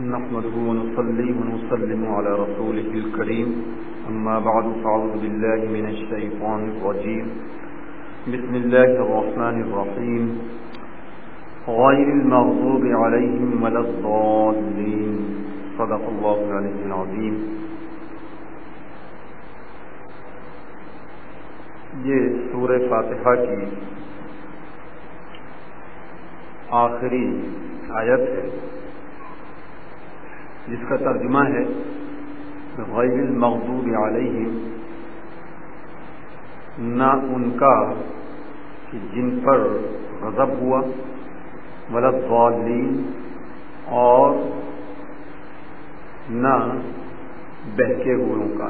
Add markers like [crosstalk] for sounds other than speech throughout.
نحمده ونصلي ونسلم على رسوله الكريم. أما بعد فعوذ بالله من الشيطان الرجيم. بسم الله الرحمن الرحيم. غير المغضوب عليهم ولا الضالين. صدق الله العلي العظيم. یہ سورہ فاتحہ کی آخری آیت ہے۔ جس کا ترجمہ ہے غیر المغضوب علیہم، نہ ان کا کہ جن پر غضب ہوا ولد والین اور نہ بہکے ہوئے کا۔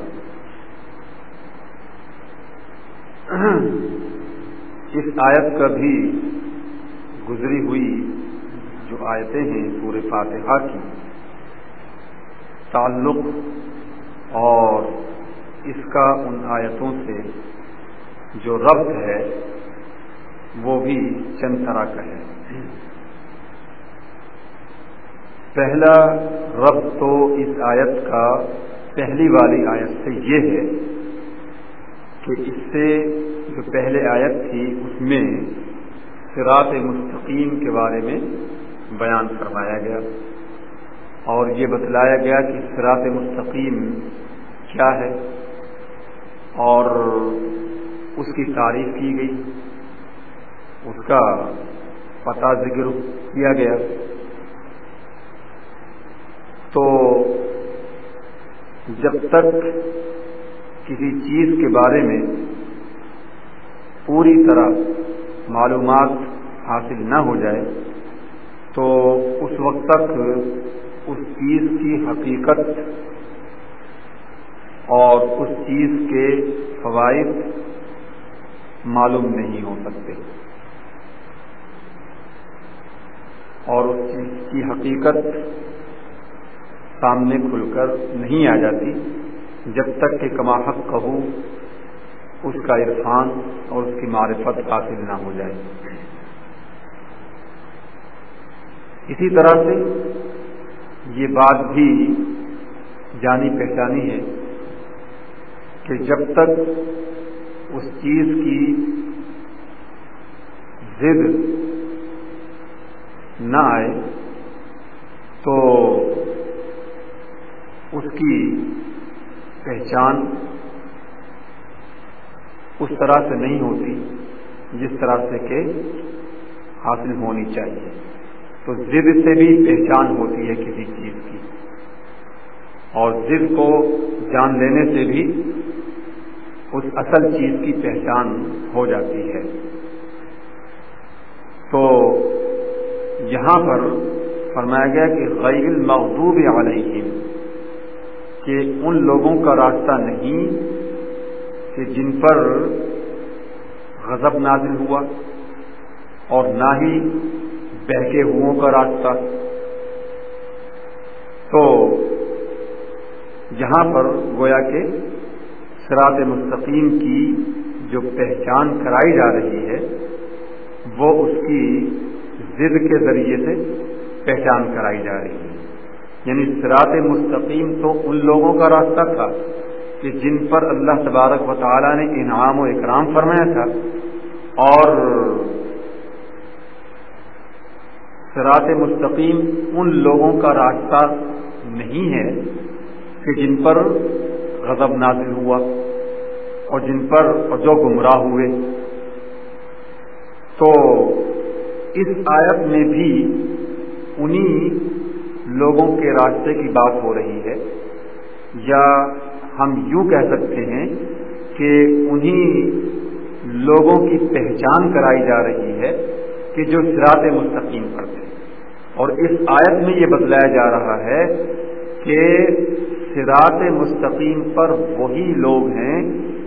اس آیت کا بھی گزری ہوئی جو آیتیں ہیں پورے فاتحہ کی تعلق اور اس کا ان آیتوں سے جو ربط ہے، وہ بھی چند طرح کا ہے۔ پہلا ربط تو اس آیت کا پہلی والی آیت سے یہ ہے کہ اس سے جو پہلے آیت تھی، اس میں سرات مستقیم کے بارے میں بیان کروایا گیا۔ اور یہ بتلایا گیا کہ سرات مستقیم کیا ہے اور اس کی تعریف کی گئی، اس کا پتہ ذکر کیا گیا۔ تو جب تک کسی چیز کے بارے میں پوری طرح معلومات حاصل نہ ہو جائے، تو اس وقت تک اس چیز کی حقیقت اور اس چیز کے فوائد معلوم نہیں ہو سکتے۔ اور اس چیز کی حقیقت سامنے کھل کر نہیں آ جاتی۔ جب تک کہ کماحت کہو، اس کا عرفان اور اس کی معرفت حاصل نہ ہو جائے۔ اسی طرح سے یہ بات بھی جانی پہچانی ہے کہ جب تک اس چیز کی ضد نہ آئے تو اس کی پہچان اس طرح سے نہیں ہوتی جس طرح سے کہ حاصل ہونی چاہیے۔ تو ضد سے بھی پہچان ہوتی ہے کسی چیز کی۔ اور ضد کو جان لینے سے بھی اس اصل چیز کی پہچان ہو جاتی ہے۔ تو یہاں پر فرمایا گیا کہ غیر المغضوب علیہم، کہ ان لوگوں کا راستہ نہیں کہ جن پر غضب نازل ہوا اور نہ ہی بہکے ہوں کا راستہ۔ تو یہاں پر گویا کہ سرات مستقیم کی جو پہچان کرائی جا رہی ہے، وہ اس کی ضد کے ذریعے سے پہچان کرائی جا رہی ہے۔ یعنی سرات مستقیم تو ان لوگوں کا راستہ تھا کہ جن پر اللہ تبارک و تعالیٰ نے انعام و اکرام فرمایا تھا اور سرات مستقیم ان لوگوں کا راستہ نہیں ہے کہ جن پر غضب نازل ہوا اور جن پر جو گمراہ ہوئے۔ تو اس آیت میں بھی انہی لوگوں کے راستے کی بات ہو رہی ہے۔ یا ہم یوں کہہ سکتے ہیں کہ انہی لوگوں کی پہچان کرائی جا رہی ہے کہ جو سرات مستقیم پر تھے۔ اور اس آیت میں یہ بتلایا جا رہا ہے کہ سرات مستقیم پر وہی لوگ ہیں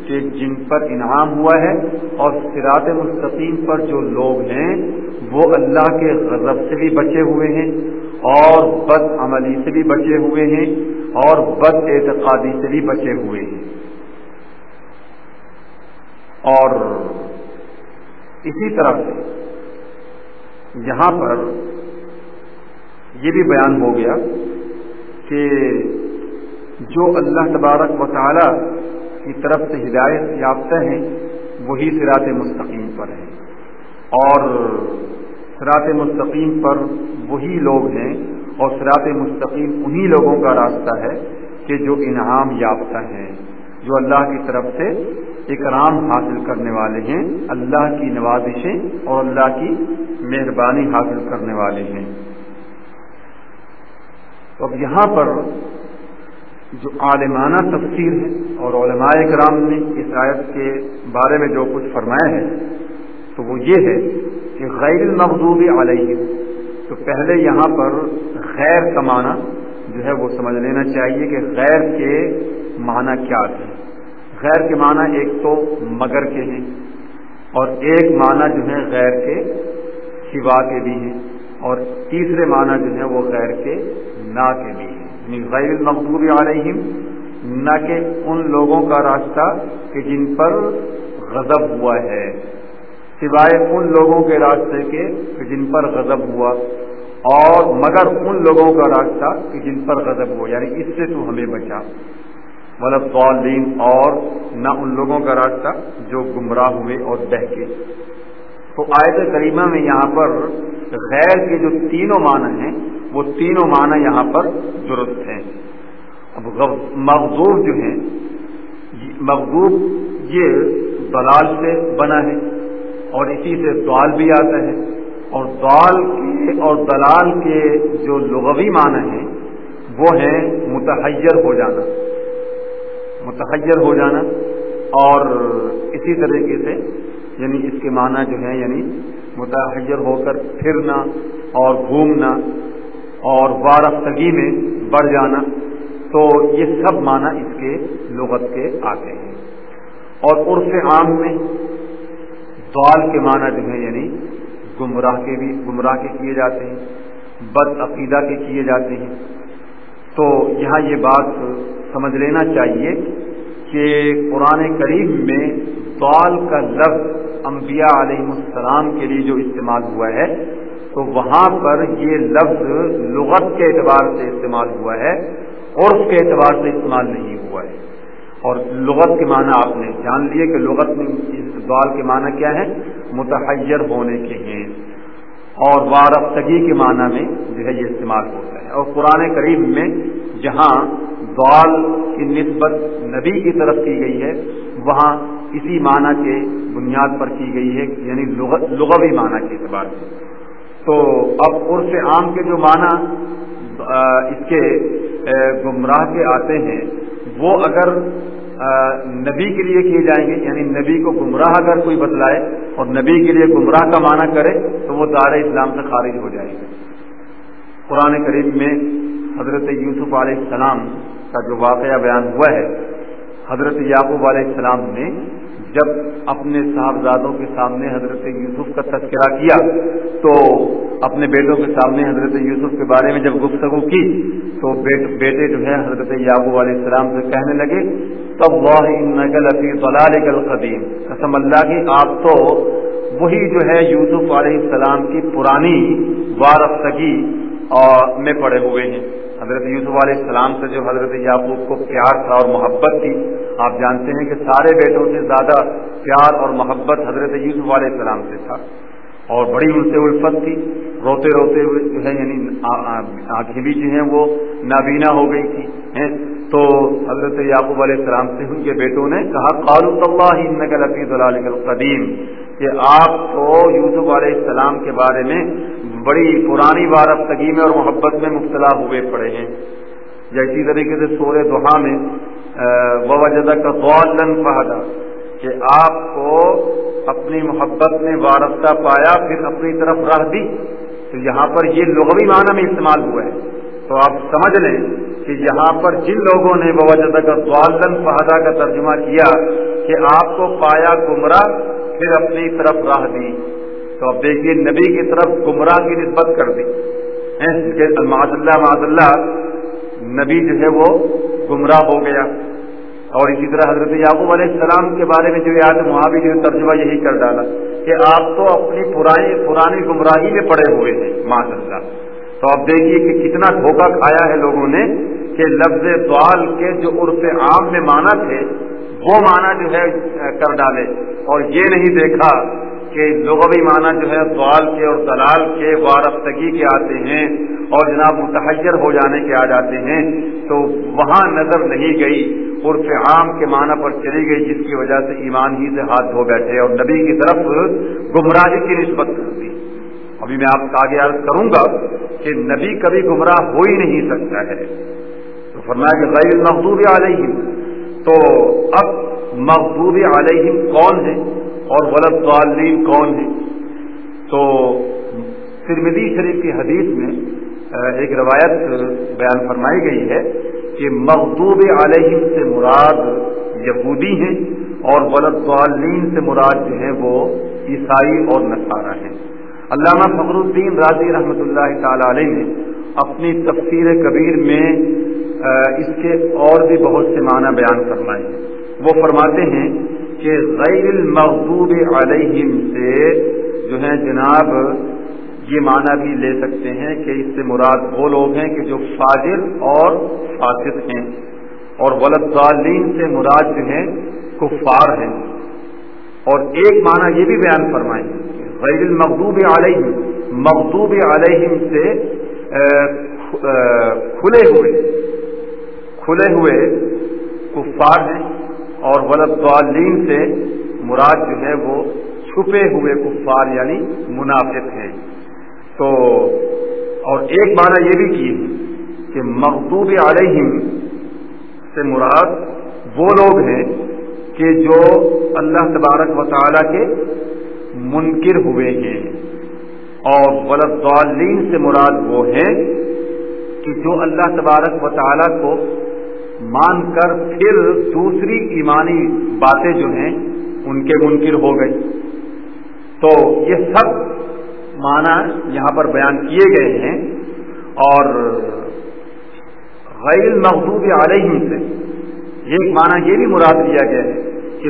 کہ جن پر انعام ہوا ہے، اور سرات مستقیم پر جو لوگ ہیں، وہ اللہ کے غضب سے بھی بچے ہوئے ہیں، اور بد عملی سے بھی بچے ہوئے ہیں، اور بد اعتقادی سے بھی بچے ہوئے ہیں۔ اور اسی طرح سے یہاں پر یہ بھی بیان ہو گیا کہ جو اللہ تبارک و تعالی کی طرف سے ہدایت یافتہ ہیں، وہی سرات مستقیم پر ہیں۔ اور سرات مستقیم پر وہی لوگ ہیں اور سرات مستقیم انہی لوگوں کا راستہ ہے کہ جو انعام یافتہ ہیں۔ جو اللہ کی طرف سے اکرام حاصل کرنے والے ہیں، اللہ کی نوازشیں اور اللہ کی مہربانی حاصل کرنے والے ہیں۔ تو اب یہاں پر جو عالمانہ تفسیر ہے اور علماء کرام نے اس آیت کے بارے میں جو کچھ فرمایا ہے، تو وہ یہ ہے کہ غیر المغضوب علیہ تو پہلے یہاں پر غیر کا معنی جو ہے وہ سمجھ لینا چاہیے کہ غیر کے معنی کیا تھے غیر کے معنی ایک تو مگر کے ہیں اور ایک معنی جو ہے غیر کے سوا کے بھی ہیں اور تیسرے معنی جو ہے وہ غیر کے نا کے بھی ہیں۔ یعنی غیر المقبوب علیہم، نہ کہ ان لوگوں کا راستہ کہ جن پر غضب ہوا ہے۔ سوائے ان لوگوں کے راستے کے کہ جن پر غضب ہوا اور مگر ان لوگوں کا راستہ کہ جن پر غضب ہوا۔ یعنی اس سے تو ہمیں بچا۔ مطلب اور نہ ان لوگوں کا راستہ جو گمراہ ہوئے اور بہکے۔ تو آیت کریمہ میں یہاں پر غیر کے جو تینوں معنی ہیں، وہ تینوں معنی یہاں پر درست ہیں۔ اب مغزوب جو ہیں مغزوب یہ دلال سے بنا ہے، اور اسی سے دعال بھی آتا ہے۔ اور دال کے اور دلال کے جو لغوی معنی ہیں، وہ ہیں متحیر ہو جانا۔ متحیر ہو جانا اور اسی طریقے سے یعنی اس کے معنی جو ہے یعنی متحیر ہو کر پھرنا اور گھومنا اور وارفتگی میں بڑھ جانا، تو یہ سب معنی اس کے لغت کے آتے ہیں۔ اور عرف عام میں دعال کے معنی جو ہے یعنی گمراہ کے بھی، گمراہ کے کیے جاتے ہیں، بد عقیدہ کے کیے جاتے ہیں۔ تو یہاں یہ بات سمجھ لینا چاہیے کہ قرآن کریم میں دال کا لفظ انبیاء علیہ السلام کے لیے جو استعمال ہوا ہے، تو وہاں پر یہ لفظ لغت کے اعتبار سے استعمال ہوا ہے، عرف کے اعتبار سے استعمال نہیں ہوا ہے۔ اور لغت کے معنی آپ نے جان لیے کہ لغت میں اس دال کے معنی کیا ہے؟ متحیر ہونے کے ہیں۔ اور وارفتگی کے معنی میں جو ہے یہ استعمال ہوتا ہے۔ اور قرآن قریب میں جہاں دعال کی نسبت نبی کی طرف کی گئی ہے، وہاں اسی معنی کے بنیاد پر کی گئی ہے یعنی لغوی معنی کے اعتبار سے۔ تو اب عرف عام کے جو معنی اس کے گمراہ کے آتے ہیں، وہ اگر نبی کے لیے کیے جائیں گے یعنی نبی کو گمراہ اگر کوئی بتلائے اور نبی کے لیے گمراہ کا معنی کرے، تو وہ دار اسلام سے خارج ہو جائے گا۔ قرآن قریب میں حضرت یوسف علیہ السلام کا جو واقعہ بیان ہوا ہے، حضرت یعقوب علیہ السلام نے جب اپنے صاحبزادوں کے سامنے حضرت یوسف کا تذکرہ کیا، تو اپنے بیٹوں کے سامنے حضرت یوسف کے بارے میں جب گفتگو کی، تو بیٹے جو ہے حضرت یعقوب علیہ السلام سے کہنے لگے تب واہ نقل قدیم قسم اللہ کی، آپ تو وہی جو ہے یوسف علیہ السلام کی پرانی وارفتگی میں پڑے ہوئے ہیں۔ حضرت یوسف علیہ السلام سے جو حضرت یعقوب کو پیار تھا اور محبت تھی، آپ جانتے ہیں کہ سارے بیٹوں سے زیادہ پیار اور محبت حضرت یوسف علیہ السلام سے تھا۔ اور بڑی ان سے الفت تھی، روتے روتے ہوئے جو ہے یعنی آنکھیں بھی جو ہیں وہ نابینا ہو گئی تھی تو حضرت یعقوب علیہ السلام سے ان کے بیٹوں نے کہا قالو اللہ نقل قدیم کہ آپ تو یوسف علیہ السلام کے بارے میں بڑی پرانی وارفتگی میں اور محبت میں مبتلا ہوئے پڑے ہیں۔ یا اسی طریقے سے سورہ دہا میں وجدہ کا غالن فہدا کہ آپ کو اپنی محبت میں وارفتہ پایا، پھر اپنی طرف رہ دی۔ تو یہاں پر یہ لغوی معنی میں استعمال ہوا ہے۔ تو آپ سمجھ لیں کہ یہاں پر جن لوگوں نے وجدہ کا غالن فہدا کا ترجمہ کیا، کہ آپ کو پایا گمراہ، پھر اپنی طرف راہ دی۔ تو اب دیکھیے نبی کی طرف گمراہ کی نسبت کر دی معذ اللہ معذ اللہ نبی جو ہے وہ گمراہ ہو گیا۔ اور اسی طرح حضرت یعقوب علیہ السلام کے بارے میں جو یاد وہاں بھی جو ترجمہ یہی کر ڈالا کہ آپ تو اپنی پرانی پرانی گمراہی میں پڑے ہوئے ہیں معذ اللہ تو اب دیکھیے کہ کتنا دھوکہ کھایا ہے لوگوں نے کہ لفظ دوال کے جو عرف عام میں مانا تھے، وہ معنی جو ہے کر ڈالے۔ اور یہ نہیں دیکھا کہ لغوی معنی جو ہے دوال کے اور دلال کے وارفتگی کے آتے ہیں اور جناب متحجر ہو جانے کے آ جاتے ہیں، تو وہاں نظر نہیں گئی، عرف عام کے معنی پر چلی گئی، جس کی وجہ سے ایمان ہی سے ہاتھ دھو بیٹھے اور نبی کی طرف گمراہی کی نسبت کر دی۔ ابھی میں آپ کا آگے عرض کروں گا کہ نبی کبھی گمراہ ہو ہی نہیں سکتا ہے۔ تو فرمایا کہ غیر مخدوب علیہم۔ تو اب مخدوب علیہم کون ہے اور ولد والین کون ہے تو ترمدی شریف کی حدیث میں ایک روایت بیان فرمائی گئی ہے کہ مخدوب علیہم سے مراد یہودی ہیں اور ولد والین سے مراد جو ہے وہ عیسائی اور نصارہ ہیں۔ علامہ فخر الدین راضی رحمۃ اللہ تعالی علیہ نے اپنی تفسیر کبیر میں اس کے اور بھی بہت سے معنی بیان فرمائے وہ فرماتے ہیں کہ غیر المغضوب علیہم سے جو ہے جناب، یہ معنی بھی لے سکتے ہیں کہ اس سے مراد وہ لوگ ہیں کہ جو فاضر اور فاسد ہیں اور ولدالین سے مراد جو ہیں کفار ہیں۔ اور ایک معنی یہ بھی بیان فرمائیں غیر المغضوب علیہم، مغضوب علیہم سے کھلے ہوئے کھلے ہوئے کفار ہیں۔ اور ولدالین سے مراد جو ہے وہ چھپے ہوئے کفار یعنی منافق ہیں۔ تو اور ایک معنی یہ بھی کی کہ مغضوب علیہم سے مراد وہ لوگ ہیں کہ جو اللہ تبارک و تعالی کے منکر ہوئے ہیں۔ اور ولدالین سے مراد وہ ہے کہ جو اللہ تبارک و تعالیٰ کو مان کر پھر دوسری ایمانی باتیں جو ہیں، ان کے منکر ہو گئی تو یہ سب معنی یہاں پر بیان کیے گئے ہیں اور غیر مغضوب علیہم سے ایک معنی یہ بھی مراد دیا گیا ہے کہ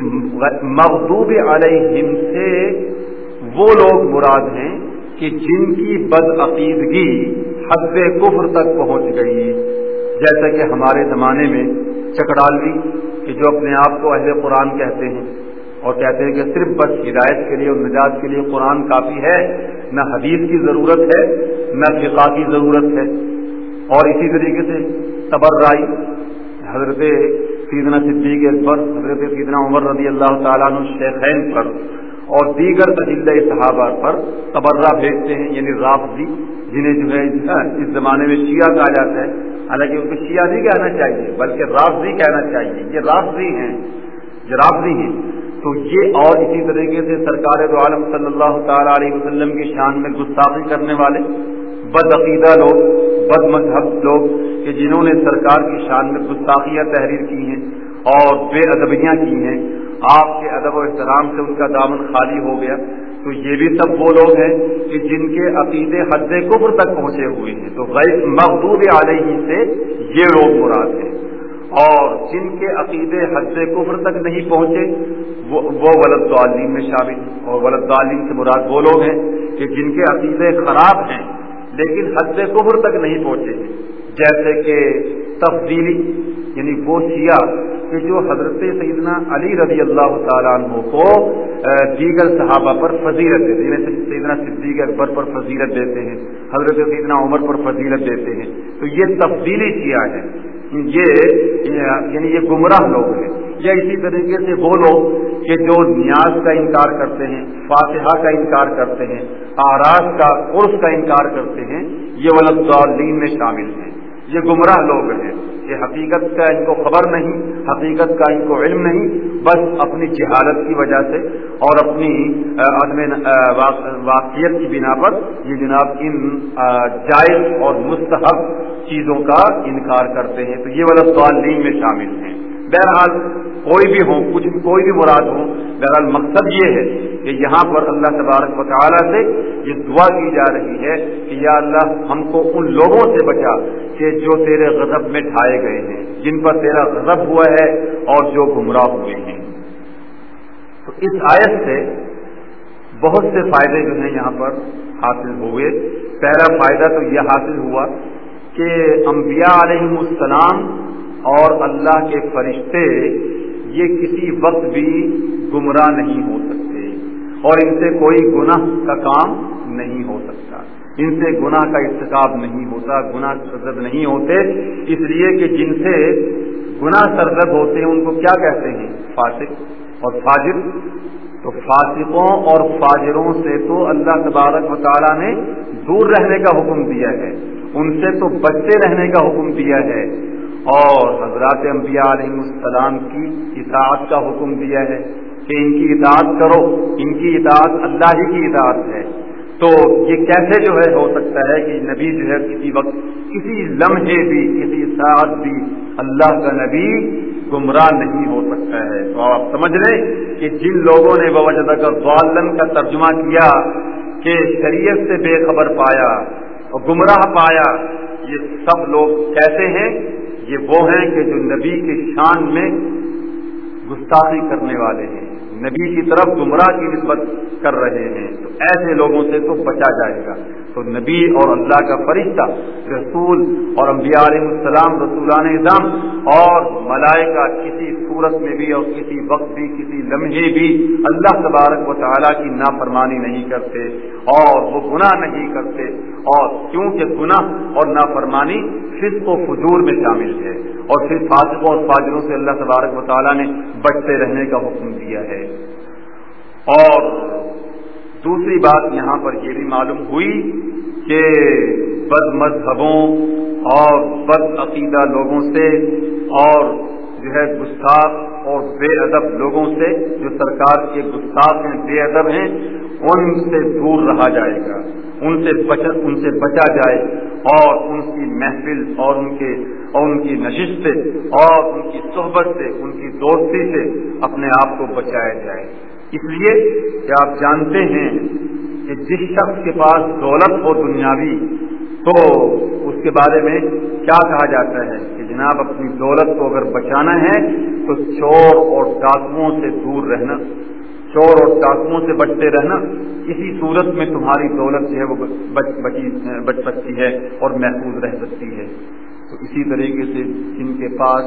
مغضوب علیہم سے وہ لوگ مراد ہیں کہ جن کی بدعقیدگی حد کفر تک پہنچ گئی۔ جیسا کہ ہمارے زمانے میں چکڑالوی کہ جو اپنے آپ کو اہل قرآن کہتے ہیں اور کہتے ہیں کہ صرف بس ہدایت کے لیے اور نجات کے لیے قرآن کافی ہے، نہ حدیث کی ضرورت ہے، نہ فقا کی ضرورت ہے۔ اور اسی طریقے سے تبرائی حضرت سیدنا صدیق اکبر، حضرت سیدنا عمر رضی اللہ تعالیٰ شیخین پر اور دیگر عجلۂ صحابہ پر تبرہ بھیجتے ہیں یعنی رافضی، جنہیں جو ہے، اس زمانے میں شیعہ کہا جاتا ہے۔ حالانکہ ان کو شیعہ نہیں کہنا چاہیے، بلکہ رافضی کہنا چاہیے۔ یہ رافضی ہیں، یہ رافضی ہیں۔ تو یہ اور اسی طریقے سے سرکار دو عالم صلی اللہ تعالی علیہ وسلم کی شان میں گستاخی کرنے والے بد عقیدہ لوگ، بد مذہب لوگ کہ جنہوں نے سرکار کی شان میں گستاخیاں تحریر کی ہیں اور بے ادبیاں کی ہیں۔ آپ کے ادب و احترام سے ان کا دامن خالی ہو گیا۔ تو یہ بھی سب وہ لوگ ہیں کہ جن کے عقیدے حد کفر تک پہنچے ہوئے ہیں۔ تو غیر محدود علیہ سے یہ لوگ مراد ہیں۔ اور جن کے عقیدے حد کفر تک نہیں پہنچے، وہ ولد عالیم میں شامل اور ولد عالیم سے مراد وہ لوگ ہیں کہ جن کے عقیدے خراب ہیں، لیکن حد کفر تک نہیں پہنچے۔ جیسے کہ تفضیلی یعنی وہ شیعہ کہ جو حضرت سیدنا علی رضی اللہ تعالیٰ عنہ کو دیگر صحابہ پر فضیلت دیتے ہیں سیدنا صدیق اکبر پر فضیلت دیتے ہیں، حضرت سیدنا عمر پر فضیلت دیتے ہیں۔ تو یہ تفصیلی شیعہ ہے یہ یعنی یہ گمراہ لوگ ہیں۔ یا اسی طریقے سے وہ لوگ کہ جو نیاز کا انکار کرتے ہیں، فاتحہ کا انکار کرتے ہیں آراز کا عرف کا انکار کرتے ہیں، یہ ولدین میں شامل ہیں۔ یہ گمراہ لوگ ہیں۔ کہ حقیقت کا ان کو خبر نہیں، حقیقت کا ان کو علم نہیں، بس اپنی جہالت کی وجہ سے اور اپنی عدم واقعیت کی بنا پر یہ جناب ان جائز اور مستحب چیزوں کا انکار کرتے ہیں۔ تو یہ والا سوال میں شامل ہیں بہرحال کوئی بھی ہو، کچھ کوئی بھی مراد ہو، بہرحال مقصد یہ ہے کہ یہاں پر اللہ تبارک و تعالیٰ سے یہ دعا کی جا رہی ہے کہ یا اللہ ہم کو ان لوگوں سے بچا کہ جو تیرے غضب میں ڈھائے گئے ہیں، جن پر تیرا غضب ہوا ہے اور جو گمراہ ہوئے ہیں۔ تو اس آیت سے بہت سے فائدے جو ہیں یہاں پر حاصل ہوئے۔ پہلا فائدہ تو یہ حاصل ہوا کہ انبیاء علیہ السلام اور اللہ کے فرشتے یہ کسی وقت بھی گمراہ نہیں ہو سکتے اور ان سے کوئی گناہ کا کام نہیں ہو سکتا۔ ان سے گناہ کا ارتکاب نہیں ہوتا، گناہ سرزد نہیں ہوتے۔ اس لیے کہ جن سے گناہ سرزد ہوتے ہیں، ان کو کیا کہتے ہیں؟ فاسق۔ اور فاجر؟ تو فاسقوں اور فاجروں سے تو اللہ تبارک و تعالیٰ نے دور رہنے کا حکم دیا ہے۔ ان سے تو بچے رہنے کا حکم دیا ہے۔ اور حضرات انبیاء علیہ السلام کی اطاعت کا حکم دیا ہے کہ ان کی اطاعت کرو۔ ان کی اطاعت اللہ ہی کی اطاعت ہے۔ تو یہ کیسے جو ہے ہو سکتا ہے کہ نبی جو ہے کسی وقت کسی لمحے بھی، کسی ساتھ بھی اللہ کا نبی گمراہ نہیں ہو سکتا ہے۔ تو آپ سمجھ لیں کہ جن لوگوں نے وجہ کر غالن کا ترجمہ کیا کہ شریعت سے بے خبر پایا اور گمراہ پایا، یہ سب لوگ کیسے ہیں؟ یہ وہ ہیں کہ جو نبی کے شان میں گستاخی کرنے والے ہیں۔ نبی کی طرف گمراہ کی نسبت کر رہے ہیں۔ تو ایسے لوگوں سے تو بچا جائے گا۔ تو نبی اور اللہ کا فرشتہ، رسول اور انبیاء علیہ السلام، رسولان نظام اور ملائکہ، کسی صورت میں بھی اور کسی وقت بھی، کسی لمحے بھی اللہ تبارک و تعالیٰ کی نافرمانی نہیں کرتے اور وہ گناہ نہیں کرتے۔ اور کیونکہ گناہ اور نافرمانی فضق و فجور میں شامل ہے اور پھر فاسقوں اور فاجروں سے اللہ تبارک و تعالیٰ نے بچتے رہنے کا حکم دیا ہے۔ اور دوسری بات یہاں پر یہ بھی معلوم ہوئی کہ بد مذہبوں اور بد عقیدہ لوگوں سے اور جو ہے گستاخ اور بے ادب لوگوں سے جو سرکار کے گستاخ ہیں، بے ادب ہیں ان سے دور رہا جائے گا، ان سے بچ، ان سے بچا جائے اور ان کی محفل اور ان کے، اور ان کی نشست سے اور ان کی صحبت سے، ان کی دوستی سے اپنے آپ کو بچایا جائے۔ اس لیے کہ آپ جانتے ہیں کہ جس شخص کے پاس دولت ہو دنیاوی، تو اس کے بارے میں کیا کہا جاتا ہے کہ جناب اپنی دولت کو اگر بچانا ہے، تو چور اور ڈاکوؤں سے دور رہنا۔ چور اور ڈاکوؤں سے بچتے رہنا، اسی صورت میں تمہاری دولت جو ہے وہ بچ بچی، بچ سکتی ہے اور محفوظ رہ سکتی ہے۔ تو اسی طریقے سے جن کے پاس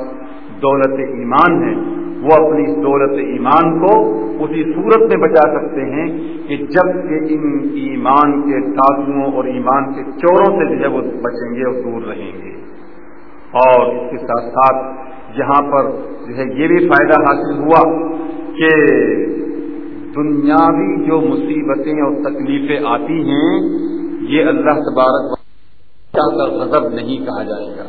دولت ایمان ہے، وہ اپنی دولت ایمان کو اسی صورت میں بچا سکتے ہیں کہ جبکہ ان ایمان کے ڈاکوؤں اور ایمان کے چوروں سے جو ہے وہ بچیں گے اور دور رہیں گے۔ اور اس کے ساتھ ساتھ یہاں پر جو ہے یہ بھی فائدہ حاصل ہوا کہ دنیاوی جو مصیبتیں اور تکلیفیں آتی ہیں، یہ اللہ تبارک کا غضب نہیں کہا جائے گا۔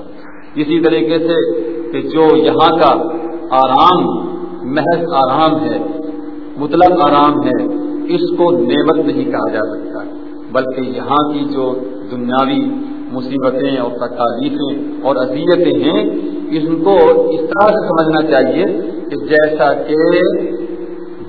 اسی طریقے سے کہ جو یہاں کا آرام، محض آرام ہے، مطلق آرام ہے، اس کو نعمت نہیں کہا جا سکتا۔ بلکہ یہاں کی جو دنیاوی مصیبتیں اور تکالیفیں اور اذیتیں ہیں، ان کو اس طرح سے سمجھنا چاہیے کہ جیسا کہ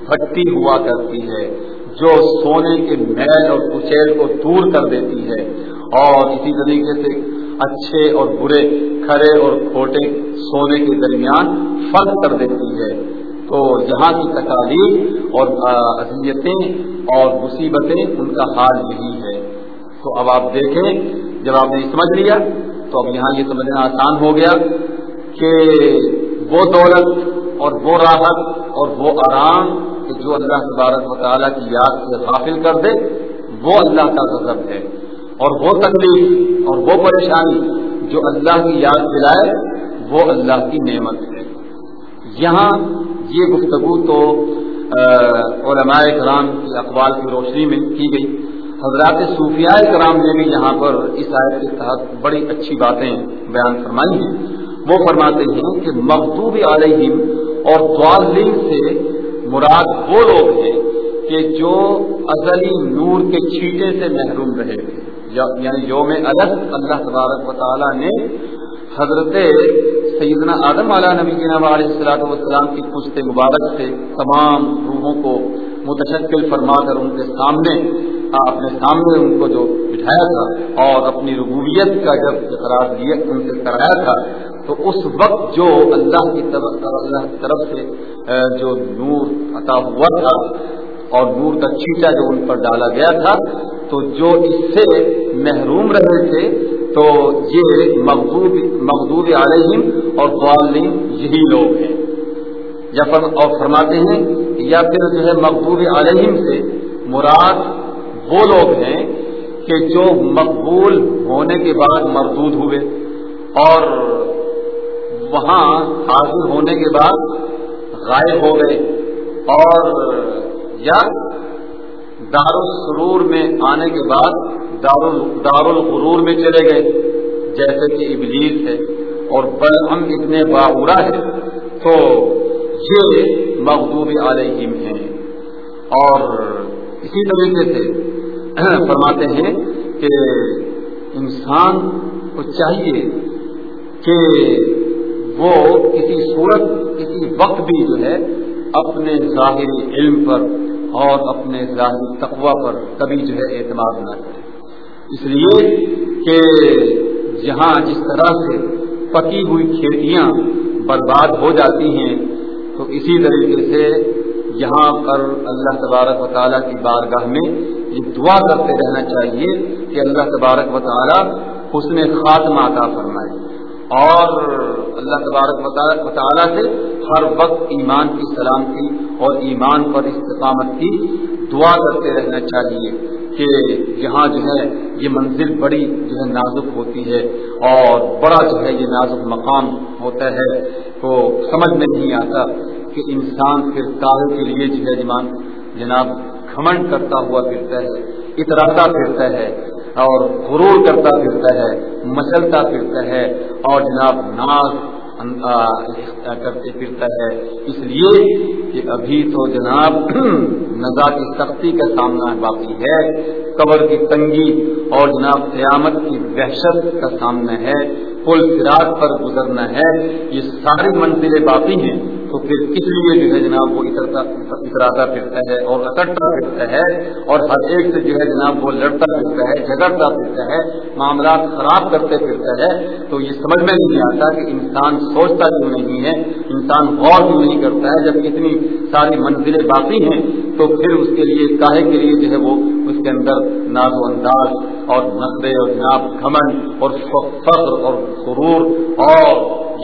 بھٹی ہوا کرتی ہے، جو سونے کے میل اور کچیل کو دور کر دیتی ہے۔ اور اسی طریقے سے اچھے اور برے، کھڑے اور کھوٹے سونے کے درمیان فرق کر دیتی ہے۔ تو یہاں کی تکالیف اور اذیتیں اور مصیبتیں ان کا حال یہی ہے۔ تو اب آپ دیکھیں، جب آپ نے سمجھ لیا، تو اب یہاں یہ سمجھنا آسان ہو گیا کہ وہ دولت اور وہ راحت اور وہ آرام کہ جو اللہ تبارک مطالعہ کی یاد سے حاصل کر دے، وہ اللہ کا غضب ہے۔ اور وہ تکلیف اور وہ پریشانی جو اللہ کی یاد دلائے، وہ اللہ کی نعمت ہے۔ یہاں یہ گفتگو تو علماء کرام کی اقوال کی روشنی میں کی گئی۔ حضرات صوفیاء کرام نے بھی یہاں پر اس آیت کے تحت بڑی اچھی باتیں بیان فرمائی ہیں۔ وہ فرماتے ہیں کہ مقدوب علیہم اور توالین سے مراد وہ لوگ ہیں کہ جو ازلی نور کے چھیٹے سے محروم رہے۔ یعنی یوم الگ اللہ تبارک و تعالیٰ نے حضرت سیدنا آدم علیہ نبی کے نام علیہ السلاۃ والسلام کی پشت مبارک سے تمام روحوں کو متشکل فرما کر ان کے سامنے اپنے سامنے ان کو جو بٹھایا تھا اور اپنی ربوبیت کا جب اقرار دیا ان سے کرایا تھا، تو اس وقت جو اللہ کی طرف اللہ کی طرف سے جو نور عطا ہوا تھا اور نور کا چیٹا جو ان پر ڈالا گیا تھا، تو جو اس سے محروم رہے تھے، تو یہ مقبوب مقبوب علیہم اور قوالین یہی لوگ ہیں۔ یا اور فرماتے ہیں یا پھر جو ہے مقبوب علیہم سے مراد وہ لوگ ہیں کہ جو مقبول ہونے کے بعد مردود ہوئے اور وہاں حاضر ہونے کے بعد غائب ہو گئے اور یا دار السرور میں آنے کے بعد دار الغرور میں چلے گئے، جیسے کہ ابلیس ہے، اور بل ہم اتنے باورا ہے تو یہ مغدوب علیہم ہیں۔ اور اسی طریقے سے [clears throat] فرماتے ہیں کہ انسان کو چاہیے کہ وہ کسی صورت، کسی وقت بھی جو ہے، اپنے ظاہری علم پر اور اپنے ظاہری تقوی پر کبھی جو ہے اعتماد نہ کرے۔ اس لیے کہ جہاں جس طرح سے پکی ہوئی کھیتیاں برباد ہو جاتی ہیں، تو اسی طریقے سے یہاں پر اللہ تبارک و تعالیٰ کی بارگاہ میں یہ دعا کرتے رہنا چاہیے کہ اللہ تبارک و تعالیٰ اس خاتمہ عطا فرمائے اور اللہ تبارک و تعالیٰ سے ہر وقت ایمان کی سلامتی اور ایمان پر استقامت کی دعا کرتے رہنا چاہیے کہ یہاں جو ہے یہ منزل بڑی جو ہے نازک ہوتی ہے اور بڑا جو ہے یہ نازک مقام ہوتا ہے تو سمجھ میں نہیں آتا کہ انسان پھر کاغذ کے لیے جو ہے جناب گھمنڈ کرتا ہوا پھرتا ہے، اتراتا پھرتا ہے اور غرور کرتا پھرتا ہے مچلتا پھرتا ہے اور جناب ناز کرتے پھرتا ہے۔ اس لیے کہ ابھی تو جناب [clears throat] نزا کی سختی کا سامنا باقی ہے۔ قبر کی تنگی اور جناب قیامت کی وحشت کا سامنا ہے۔ پل فراق پر گزرنا ہے۔ یہ ساری منزلیں باقی ہیں۔ تو پھر کس لیے جو ہے جناب وہ اتراتا پھرتا ہے اور اکٹتا پھرتا ہے اور ہر ایک سے جو ہے جناب وہ لڑتا پھرتا ہے جگڑتا پھرتا ہے، معاملات خراب کرتے پھرتا ہے۔ تو یہ سمجھ میں نہیں آتا کہ انسان سوچتا کیوں نہیں ہے، انسان غور کیوں نہیں کرتا ہے۔ جب اتنی ساری منزلیں باقی ہیں، تو پھر اس کے لیے کاہے کے لیے جو ہے وہ اس کے اندر ناز و انداز اور نقدے اور ناپ گھمن اور فخر اور غرور اور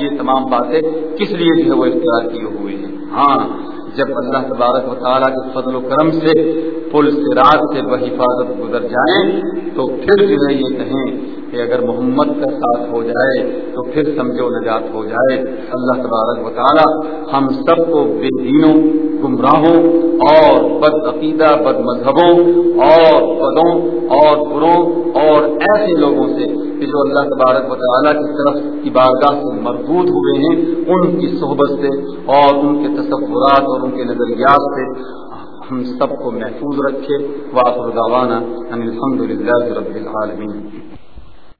یہ تمام باتیں کس لیے جو ہے وہ اختیار کیے ہوئے ہیں؟ ہاں جب اللہ تبارک و تعالیٰ کے فضل و کرم سے پل سے رات سے وہ حفاظت گزر جائیں تو پھر جو ہے یہ کہیں کہ اگر محمد کا ساتھ ہو جائے تو پھر سمجھو نجات ہو جائے۔ اللہ تبارک و تعالیٰ ہم سب کو بے دینوں، گمراہوں اور بد عقیدہ، بد مذہبوں اور پدوں اور بروں اور ایسے لوگوں سے کہ جو اللہ تبارک و تعالیٰ کی طرف کی بارگاہ سے مردود ہوئے ہیں، ان کی صحبت سے اور ان کے تصورات اور ان کے نظریات سے ہم سب کو محفوظ رکھے۔ واپس دعوانا الحمد للہ رب العالمین۔